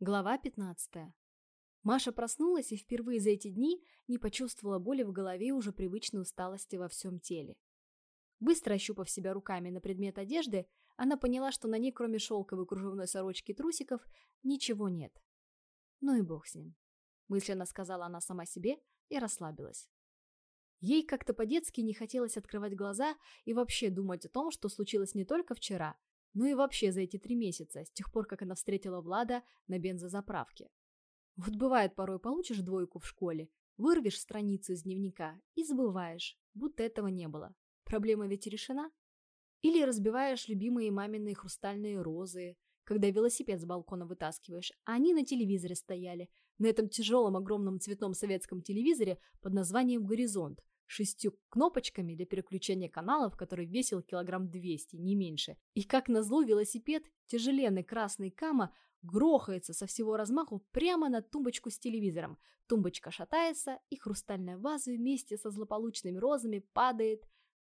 Глава 15. Маша проснулась и впервые за эти дни не почувствовала боли в голове и уже привычной усталости во всем теле. Быстро ощупав себя руками на предмет одежды, она поняла, что на ней, кроме шелковой кружевной сорочки и трусиков, ничего нет. Ну и бог с ним. Мысленно сказала она сама себе и расслабилась. Ей как-то по-детски не хотелось открывать глаза и вообще думать о том, что случилось не только вчера, ну и вообще за эти три месяца, с тех пор, как она встретила Влада на бензозаправке. Вот бывает, порой получишь двойку в школе, вырвешь страницу из дневника и забываешь, будто этого не было. Проблема ведь решена. Или разбиваешь любимые маминые хрустальные розы, когда велосипед с балкона вытаскиваешь, а они на телевизоре стояли, на этом тяжелом огромном цветном советском телевизоре под названием «Горизонт», шестью кнопочками для переключения каналов, который весил килограмм 200, не меньше. И как назло велосипед, тяжеленный красный кама, грохается со всего размаху прямо на тумбочку с телевизором. Тумбочка шатается, и хрустальная ваза вместе со злополучными розами падает,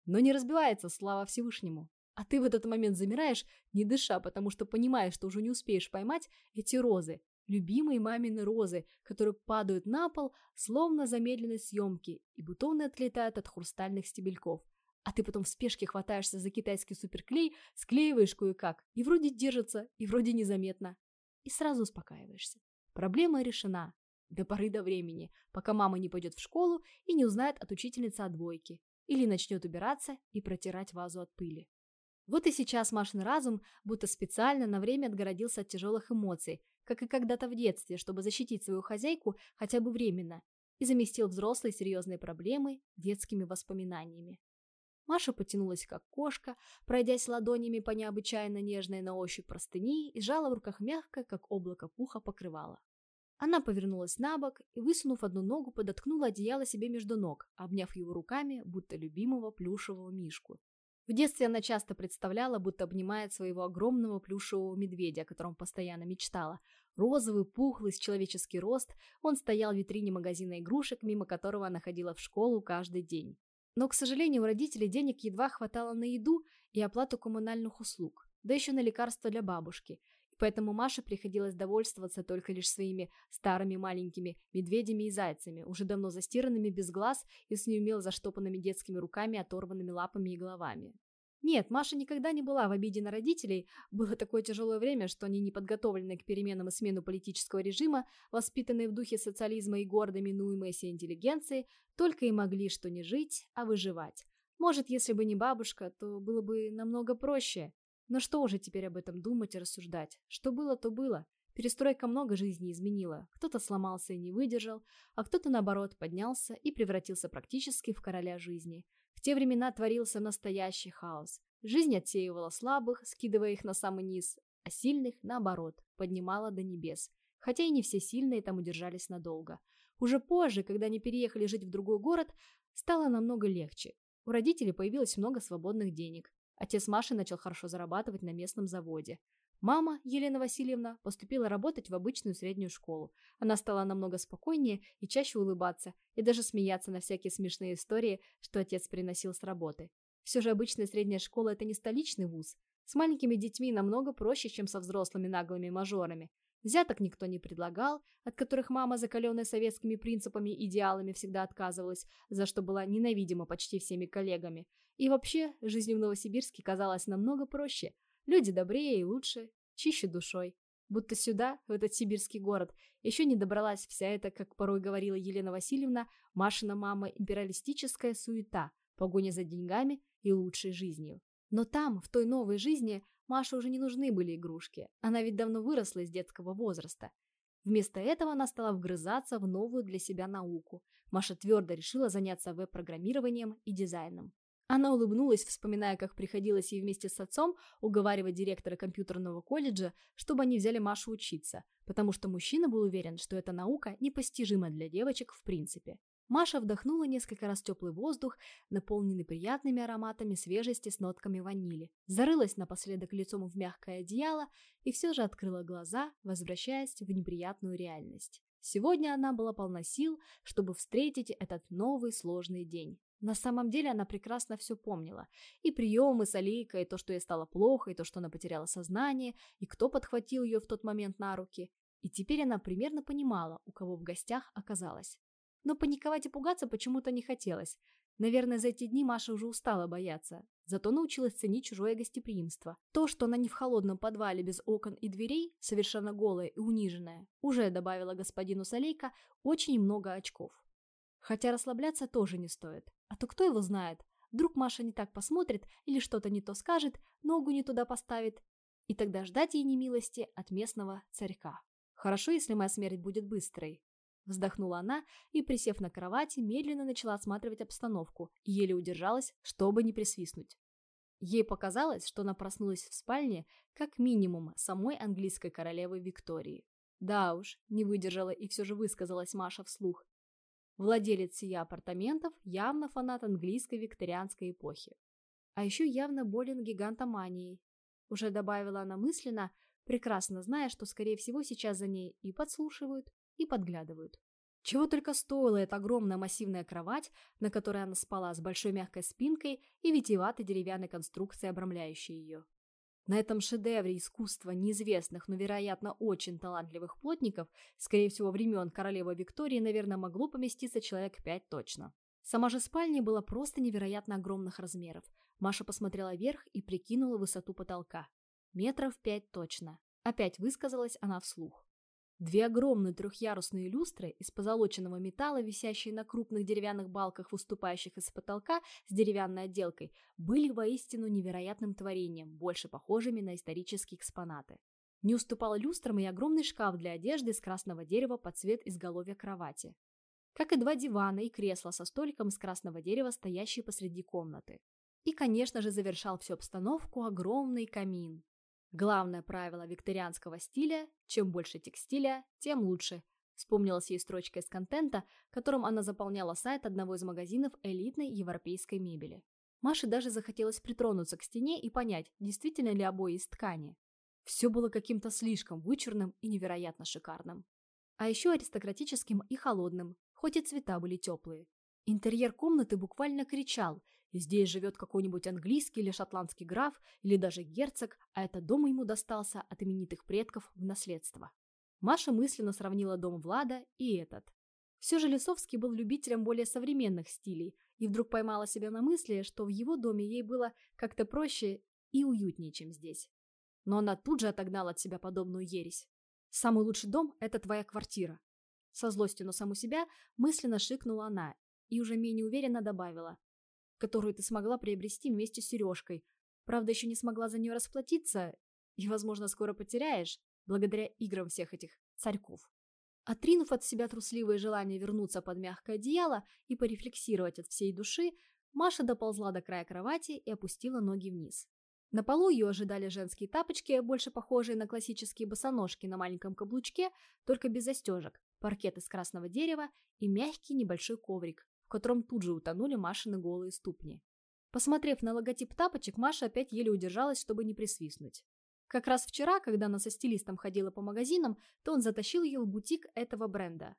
но не разбивается, слава Всевышнему. А ты в этот момент замираешь, не дыша, потому что понимаешь, что уже не успеешь поймать эти розы любимые мамины розы, которые падают на пол, словно замедленной съемки, и бутоны отлетают от хрустальных стебельков. А ты потом в спешке хватаешься за китайский суперклей, склеиваешь кое-как, и вроде держится, и вроде незаметно. И сразу успокаиваешься. Проблема решена. До поры до времени, пока мама не пойдет в школу и не узнает от учительницы о двойке. Или начнет убираться и протирать вазу от пыли. Вот и сейчас Машин разум будто специально на время отгородился от тяжелых эмоций, как и когда-то в детстве, чтобы защитить свою хозяйку хотя бы временно, и заместил взрослые серьезные проблемы детскими воспоминаниями. Маша потянулась как кошка, пройдясь ладонями по необычайно нежной на ощупь простыни и сжала в руках мягкое, как облако пуха, покрывало. Она повернулась на бок и, высунув одну ногу, подоткнула одеяло себе между ног, обняв его руками, будто любимого плюшевого мишку. В детстве она часто представляла, будто обнимает своего огромного плюшевого медведя, о котором постоянно мечтала. Розовый, пухлый, с человеческий рост, он стоял в витрине магазина игрушек, мимо которого она ходила в школу каждый день. Но, к сожалению, у родителей денег едва хватало на еду и оплату коммунальных услуг, да еще на лекарства для бабушки, и поэтому Маше приходилось довольствоваться только лишь своими старыми маленькими медведями и зайцами, уже давно застиранными без глаз и с неумело заштопанными детскими руками, оторванными лапами и головами. Нет, Маша никогда не была в обиде на родителей. Было такое тяжелое время, что они, не подготовленные к переменам и смену политического режима, воспитанные в духе социализма и гордо минуемые сей интеллигенции, только и могли что не жить, а выживать. Может, если бы не бабушка, то было бы намного проще. Но что уже теперь об этом думать и рассуждать? Что было, то было. Перестройка много жизней изменила. Кто-то сломался и не выдержал, а кто-то, наоборот, поднялся и превратился практически в короля жизни – в те времена творился настоящий хаос. Жизнь отсеивала слабых, скидывая их на самый низ, а сильных, наоборот, поднимала до небес. Хотя и не все сильные там удержались надолго. Уже позже, когда они переехали жить в другой город, стало намного легче. У родителей появилось много свободных денег. Отец Маши начал хорошо зарабатывать на местном заводе. Мама, Елена Васильевна, поступила работать в обычную среднюю школу. Она стала намного спокойнее и чаще улыбаться, и даже смеяться на всякие смешные истории, что отец приносил с работы. Все же обычная средняя школа – это не столичный вуз. С маленькими детьми намного проще, чем со взрослыми наглыми мажорами. Взяток никто не предлагал, от которых мама, закаленная советскими принципами и идеалами, всегда отказывалась, за что была ненавидима почти всеми коллегами. И вообще, жизнь в Новосибирске казалась намного проще – Люди добрее и лучше, чище душой. Будто сюда, в этот сибирский город, еще не добралась вся эта, как порой говорила Елена Васильевна, Машина мама империалистическая суета, погоня за деньгами и лучшей жизнью. Но там, в той новой жизни, Маше уже не нужны были игрушки. Она ведь давно выросла из детского возраста. Вместо этого она стала вгрызаться в новую для себя науку. Маша твердо решила заняться веб-программированием и дизайном. Она улыбнулась, вспоминая, как приходилось ей вместе с отцом уговаривать директора компьютерного колледжа, чтобы они взяли Машу учиться, потому что мужчина был уверен, что эта наука непостижима для девочек в принципе. Маша вдохнула несколько раз теплый воздух, наполненный приятными ароматами свежести с нотками ванили. Зарылась напоследок лицом в мягкое одеяло и все же открыла глаза, возвращаясь в неприятную реальность. Сегодня она была полна сил, чтобы встретить этот новый сложный день. На самом деле она прекрасно все помнила. И приемы с Алейкой, и то, что ей стало плохо, и то, что она потеряла сознание, и кто подхватил ее в тот момент на руки. И теперь она примерно понимала, у кого в гостях оказалась. Но паниковать и пугаться почему-то не хотелось. Наверное, за эти дни Маша уже устала бояться. Зато научилась ценить чужое гостеприимство. То, что она не в холодном подвале без окон и дверей, совершенно голая и униженная, уже добавила господину Солейко очень много очков. Хотя расслабляться тоже не стоит. А то кто его знает? Вдруг Маша не так посмотрит или что-то не то скажет, ногу не туда поставит. И тогда ждать ей немилости от местного царька. Хорошо, если моя смерть будет быстрой. Вздохнула она и, присев на кровати, медленно начала осматривать обстановку и еле удержалась, чтобы не присвистнуть. Ей показалось, что она проснулась в спальне как минимум самой английской королевы Виктории. Да уж, не выдержала и все же высказалась Маша вслух. Владелец сия апартаментов явно фанат английской викторианской эпохи. А еще явно болен гигантоманией. Уже добавила она мысленно, прекрасно зная, что, скорее всего, сейчас за ней и подслушивают, и подглядывают. Чего только стоила эта огромная массивная кровать, на которой она спала с большой мягкой спинкой и витиеватой деревянной конструкцией, обрамляющей ее. На этом шедевре искусства неизвестных, но, вероятно, очень талантливых плотников, скорее всего, времен королевы Виктории, наверное, могло поместиться человек пять точно. Сама же спальня была просто невероятно огромных размеров. Маша посмотрела вверх и прикинула высоту потолка. Метров пять точно. Опять высказалась она вслух. Две огромные трехъярусные люстры из позолоченного металла, висящие на крупных деревянных балках, выступающих из потолка с деревянной отделкой, были воистину невероятным творением, больше похожими на исторические экспонаты. Не уступал люстрам и огромный шкаф для одежды из красного дерева под цвет изголовья кровати. Как и два дивана и кресла со столиком из красного дерева, стоящие посреди комнаты. И, конечно же, завершал всю обстановку огромный камин, Главное правило викторианского стиля – чем больше текстиля, тем лучше. Вспомнилась ей строчка из контента, которым она заполняла сайт одного из магазинов элитной европейской мебели. Маше даже захотелось притронуться к стене и понять, действительно ли обои из ткани. Все было каким-то слишком вычурным и невероятно шикарным. А еще аристократическим и холодным, хоть и цвета были теплые. Интерьер комнаты буквально кричал – Здесь живет какой-нибудь английский или шотландский граф, или даже герцог, а этот дом ему достался от именитых предков в наследство. Маша мысленно сравнила дом Влада и этот. Все же Лисовский был любителем более современных стилей, и вдруг поймала себя на мысли, что в его доме ей было как-то проще и уютнее, чем здесь. Но она тут же отогнала от себя подобную ересь. «Самый лучший дом – это твоя квартира». Со злостью на саму себя мысленно шикнула она и уже менее уверенно добавила которую ты смогла приобрести вместе с сережкой. Правда, еще не смогла за нее расплатиться, и, возможно, скоро потеряешь, благодаря играм всех этих царьков. Отринув от себя трусливое желание вернуться под мягкое одеяло и порефлексировать от всей души, Маша доползла до края кровати и опустила ноги вниз. На полу ее ожидали женские тапочки, больше похожие на классические босоножки на маленьком каблучке, только без застежек, паркет из красного дерева и мягкий небольшой коврик, в котором тут же утонули Машины голые ступни. Посмотрев на логотип тапочек, Маша опять еле удержалась, чтобы не присвистнуть. Как раз вчера, когда она со стилистом ходила по магазинам, то он затащил ее в бутик этого бренда.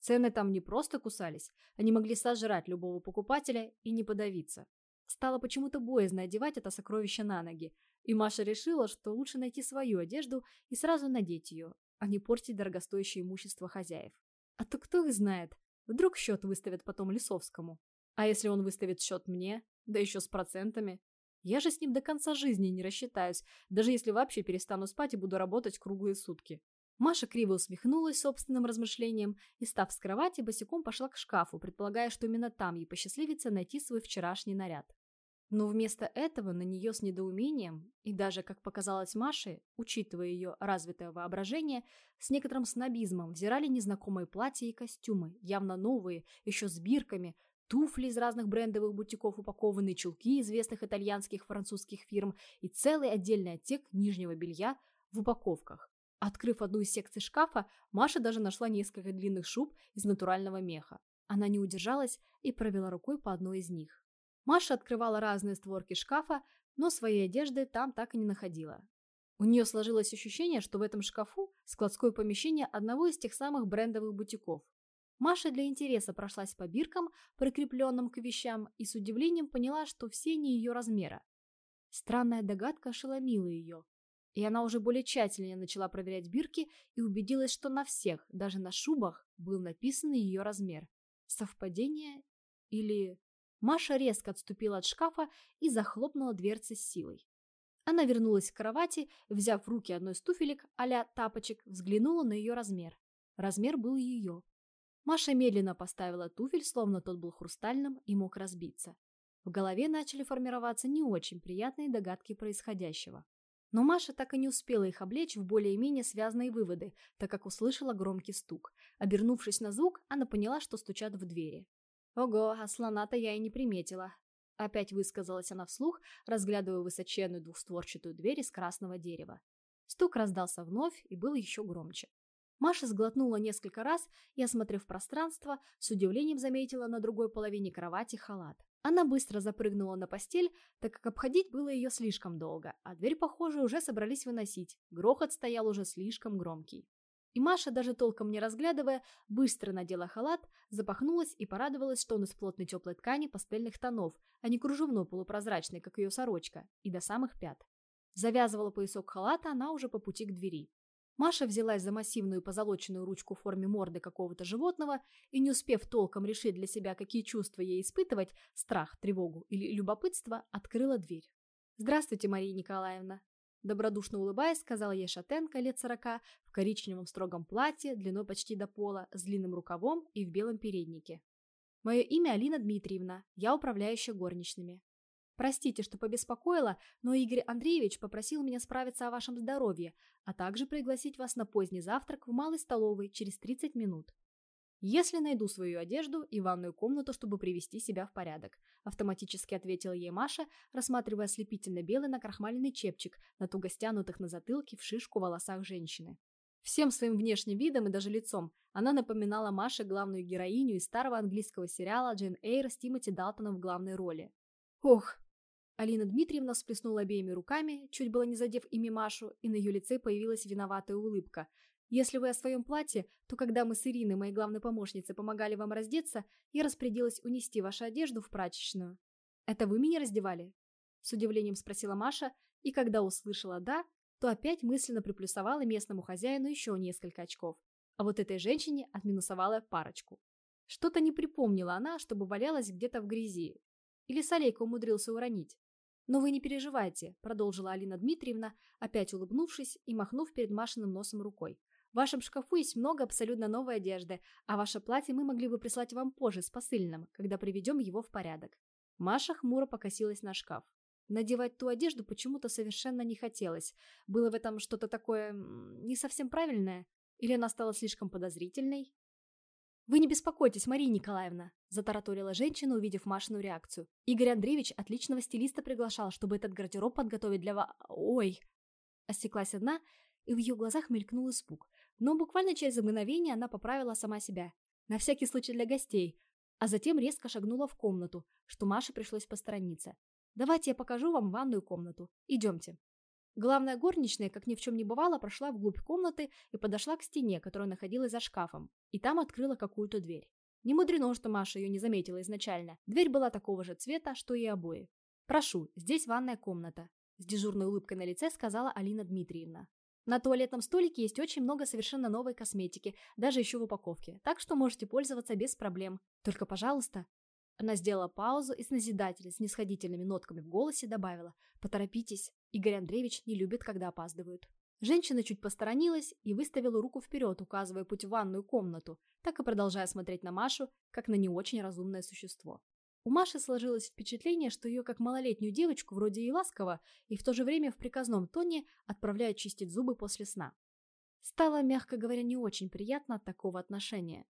Цены там не просто кусались, они могли сожрать любого покупателя и не подавиться. Стало почему-то боязно одевать это сокровище на ноги, и Маша решила, что лучше найти свою одежду и сразу надеть ее, а не портить дорогостоящее имущество хозяев. А то кто их знает, Вдруг счет выставят потом Лисовскому. А если он выставит счет мне, да еще с процентами? Я же с ним до конца жизни не рассчитаюсь, даже если вообще перестану спать и буду работать круглые сутки. Маша криво усмехнулась собственным размышлением и, став с кровати, босиком пошла к шкафу, предполагая, что именно там ей посчастливится найти свой вчерашний наряд. Но вместо этого на нее с недоумением, и даже, как показалось Маше, учитывая ее развитое воображение, с некоторым снобизмом взирали незнакомые платья и костюмы, явно новые, еще с бирками, туфли из разных брендовых бутиков, упакованные чулки известных итальянских французских фирм и целый отдельный отсек нижнего белья в упаковках. Открыв одну из секций шкафа, Маша даже нашла несколько длинных шуб из натурального меха. Она не удержалась и провела рукой по одной из них. Маша открывала разные створки шкафа, но своей одежды там так и не находила. У нее сложилось ощущение, что в этом шкафу складское помещение одного из тех самых брендовых бутиков. Маша для интереса прошлась по биркам, прикрепленным к вещам, и с удивлением поняла, что все не ее размера. Странная догадка ошеломила ее. И она уже более тщательнее начала проверять бирки и убедилась, что на всех, даже на шубах, был написан ее размер. Совпадение или... Маша резко отступила от шкафа и захлопнула дверцы с силой. Она вернулась к кровати, взяв в руки одной из туфелек а тапочек, взглянула на ее размер. Размер был ее. Маша медленно поставила туфель, словно тот был хрустальным и мог разбиться. В голове начали формироваться не очень приятные догадки происходящего. Но Маша так и не успела их облечь в более-менее связанные выводы, так как услышала громкий стук. Обернувшись на звук, она поняла, что стучат в двери. «Ого, а слона-то я и не приметила», — опять высказалась она вслух, разглядывая высоченную двухстворчатую дверь из красного дерева. Стук раздался вновь и был еще громче. Маша сглотнула несколько раз и, осмотрев пространство, с удивлением заметила на другой половине кровати халат. Она быстро запрыгнула на постель, так как обходить было ее слишком долго, а дверь, похоже, уже собрались выносить. Грохот стоял уже слишком громкий. И Маша, даже толком не разглядывая, быстро надела халат, запахнулась и порадовалась, что он из плотной теплой ткани пастельных тонов, а не кружевной полупрозрачный, как ее сорочка, и до самых пят. Завязывала поясок халата она уже по пути к двери. Маша взялась за массивную позолоченную ручку в форме морды какого-то животного и, не успев толком решить для себя, какие чувства ей испытывать, страх, тревогу или любопытство, открыла дверь. «Здравствуйте, Мария Николаевна!» Добродушно улыбаясь, сказала ей шатенка лет сорока в коричневом строгом платье, длиной почти до пола, с длинным рукавом и в белом переднике. «Мое имя Алина Дмитриевна, я управляющая горничными. Простите, что побеспокоила, но Игорь Андреевич попросил меня справиться о вашем здоровье, а также пригласить вас на поздний завтрак в малой столовой через 30 минут. Если найду свою одежду и ванную комнату, чтобы привести себя в порядок, автоматически ответила ей Маша, рассматривая ослепительно белый накрахмаленный чепчик на туго стянутых на затылке в шишку волосах женщины. Всем своим внешним видом и даже лицом она напоминала Маше главную героиню из старого английского сериала Джейн Эйр с Тимоти Далтоном в главной роли. Ох, Алина Дмитриевна всплеснула обеими руками, чуть было не задев ими Машу, и на ее лице появилась виноватая улыбка. «Если вы о своем платье, то когда мы с Ириной, моей главной помощницей, помогали вам раздеться, я распорядилась унести вашу одежду в прачечную». «Это вы меня раздевали?» С удивлением спросила Маша, и когда услышала «да», то опять мысленно приплюсовала местному хозяину еще несколько очков. А вот этой женщине отминусовала парочку. Что-то не припомнила она, чтобы валялась где-то в грязи. Или Солейка умудрился уронить. «Но вы не переживайте», — продолжила Алина Дмитриевна, опять улыбнувшись и махнув перед Машиным носом рукой. «В вашем шкафу есть много абсолютно новой одежды, а ваше платье мы могли бы прислать вам позже с посыльным, когда приведем его в порядок». Маша хмуро покосилась на шкаф. Надевать ту одежду почему-то совершенно не хотелось. Было в этом что-то такое не совсем правильное? Или она стала слишком подозрительной? «Вы не беспокойтесь, Мария Николаевна», – затараторила женщина, увидев Машину реакцию. «Игорь Андреевич отличного стилиста приглашал, чтобы этот гардероб подготовить для вас... Ой!» Осеклась одна, и в ее глазах мелькнул испуг. Но буквально через мгновение она поправила сама себя. На всякий случай для гостей. А затем резко шагнула в комнату, что Маше пришлось посторониться. «Давайте я покажу вам ванную комнату. Идемте». Главная горничная, как ни в чем не бывало, прошла вглубь комнаты и подошла к стене, которая находилась за шкафом, и там открыла какую-то дверь. Не мудрено, что Маша ее не заметила изначально. Дверь была такого же цвета, что и обои. «Прошу, здесь ванная комната», – с дежурной улыбкой на лице сказала Алина Дмитриевна. На туалетном столике есть очень много совершенно новой косметики, даже еще в упаковке, так что можете пользоваться без проблем. Только, пожалуйста, она сделала паузу и с назидательной, снисходительными нотками в голосе добавила «Поторопитесь, Игорь Андреевич не любит, когда опаздывают». Женщина чуть посторонилась и выставила руку вперед, указывая путь в ванную комнату, так и продолжая смотреть на Машу, как на не очень разумное существо. У Маши сложилось впечатление, что ее как малолетнюю девочку вроде и ласково, и в то же время в приказном тоне отправляют чистить зубы после сна. Стало, мягко говоря, не очень приятно от такого отношения.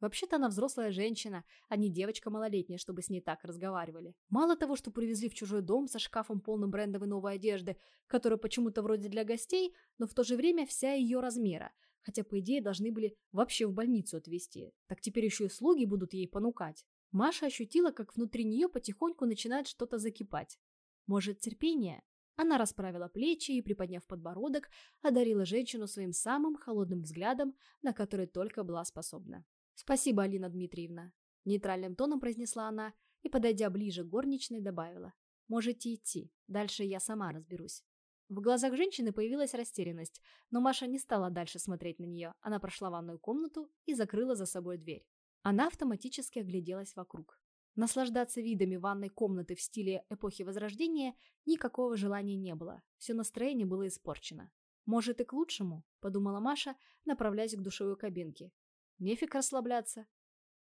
Вообще-то она взрослая женщина, а не девочка малолетняя, чтобы с ней так разговаривали. Мало того, что привезли в чужой дом со шкафом полным брендовой новой одежды, которая почему-то вроде для гостей, но в то же время вся ее размера, хотя, по идее, должны были вообще в больницу отвезти. Так теперь еще и слуги будут ей понукать. Маша ощутила, как внутри нее потихоньку начинает что-то закипать. Может, терпение? Она расправила плечи и, приподняв подбородок, одарила женщину своим самым холодным взглядом, на который только была способна. «Спасибо, Алина Дмитриевна», – нейтральным тоном произнесла она и, подойдя ближе к горничной, добавила. «Можете идти, дальше я сама разберусь». В глазах женщины появилась растерянность, но Маша не стала дальше смотреть на нее. Она прошла в ванную комнату и закрыла за собой дверь. Она автоматически огляделась вокруг. Наслаждаться видами ванной комнаты в стиле эпохи Возрождения никакого желания не было. Все настроение было испорчено. «Может, и к лучшему», — подумала Маша, направляясь к душевой кабинке. «Нефиг расслабляться.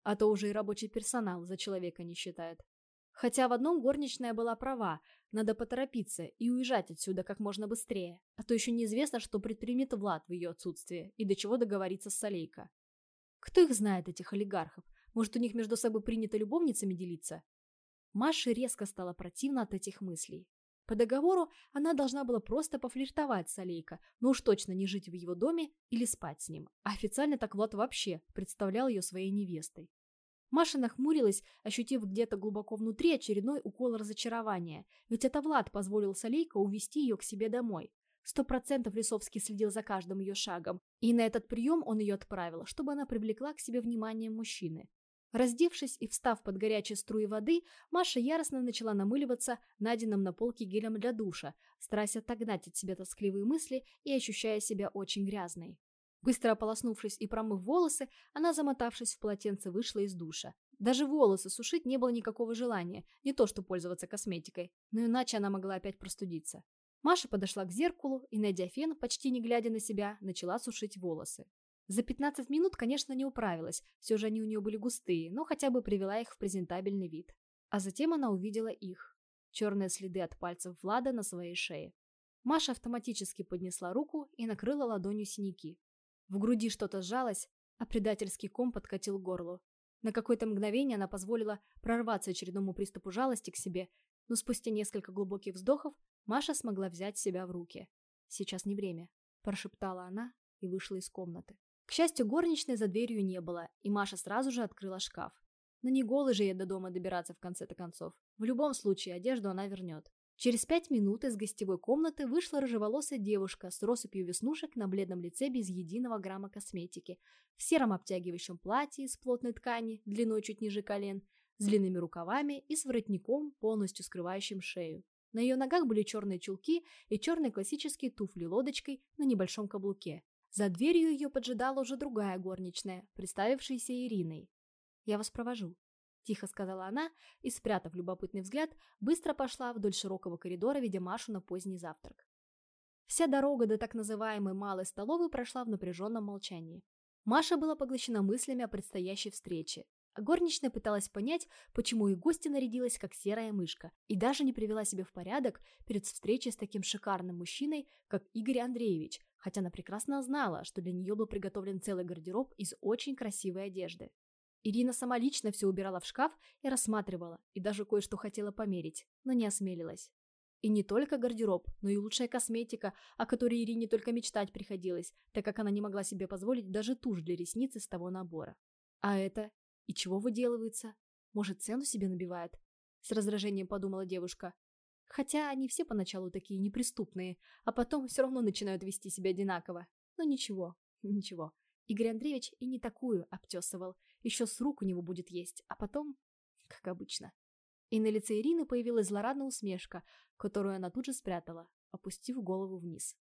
А то уже и рабочий персонал за человека не считает». Хотя в одном горничная была права, надо поторопиться и уезжать отсюда как можно быстрее, а то еще неизвестно, что предпримет Влад в ее отсутствие и до чего договориться с Солейко. Кто их знает, этих олигархов? Может, у них между собой принято любовницами делиться? Маше резко стало противно от этих мыслей. По договору она должна была просто пофлиртовать с Олейко, но уж точно не жить в его доме или спать с ним. А официально так Влад вообще представлял ее своей невестой. Маша нахмурилась, ощутив где-то глубоко внутри очередной укол разочарования. Ведь это Влад позволил Солейко увести ее к себе домой. Сто процентов Лисовский следил за каждым ее шагом, и на этот прием он ее отправил, чтобы она привлекла к себе внимание мужчины. Раздевшись и встав под горячие струи воды, Маша яростно начала намыливаться найденным на полке гелем для душа, стараясь отогнать от себя тоскливые мысли и ощущая себя очень грязной. Быстро ополоснувшись и промыв волосы, она, замотавшись в полотенце, вышла из душа. Даже волосы сушить не было никакого желания, не то что пользоваться косметикой, но иначе она могла опять простудиться. Маша подошла к зеркалу и, найдя фен, почти не глядя на себя, начала сушить волосы. За 15 минут, конечно, не управилась, все же они у нее были густые, но хотя бы привела их в презентабельный вид. А затем она увидела их. Черные следы от пальцев Влада на своей шее. Маша автоматически поднесла руку и накрыла ладонью синяки. В груди что-то сжалось, а предательский ком подкатил горло. На какое-то мгновение она позволила прорваться очередному приступу жалости к себе, но спустя несколько глубоких вздохов Маша смогла взять себя в руки. «Сейчас не время», – прошептала она и вышла из комнаты. К счастью, горничной за дверью не было, и Маша сразу же открыла шкаф. Но не голой же ей до дома добираться в конце-то концов. В любом случае, одежду она вернет. Через пять минут из гостевой комнаты вышла рыжеволосая девушка с россыпью веснушек на бледном лице без единого грамма косметики, в сером обтягивающем платье из плотной ткани, длиной чуть ниже колен, с длинными рукавами и с воротником, полностью скрывающим шею. На ее ногах были черные чулки и черные классические туфли лодочкой на небольшом каблуке. За дверью ее поджидала уже другая горничная, представившаяся Ириной. «Я вас провожу», – тихо сказала она и, спрятав любопытный взгляд, быстро пошла вдоль широкого коридора, ведя Машу на поздний завтрак. Вся дорога до так называемой малой столовой прошла в напряженном молчании. Маша была поглощена мыслями о предстоящей встрече. А горничная пыталась понять, почему их гостья нарядилась как серая мышка, и даже не привела себя в порядок перед встречей с таким шикарным мужчиной, как Игорь Андреевич, хотя она прекрасно знала, что для нее был приготовлен целый гардероб из очень красивой одежды. Ирина сама лично все убирала в шкаф и рассматривала, и даже кое-что хотела померить, но не осмелилась. И не только гардероб, но и лучшая косметика, о которой Ирине только мечтать приходилось, так как она не могла себе позволить даже тушь для ресниц из того набора. А это и чего выделывается? Может, цену себе набивает? С раздражением подумала девушка. Хотя они все поначалу такие неприступные, а потом все равно начинают вести себя одинаково. Но ничего, ничего. Игорь Андреевич и не такую обтесывал. Еще с рук у него будет есть, а потом, как обычно. И на лице Ирины появилась злорадная усмешка, которую она тут же спрятала, опустив голову вниз.